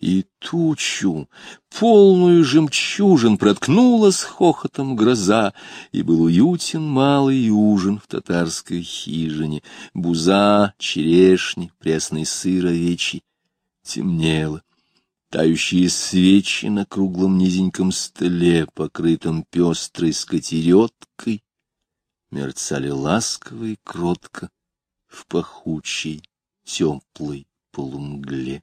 И тучу, полную жемчужин, проткнула с хохотом гроза, и был уютен малый ужин в татарской хижине. Буза, черешни, пресный сыр овечий. Темнело. Тающие свечи на круглом низеньком столе, покрытом пестрой скатереткой, мерцали ласково и кротко в пахучей теплой полумгле.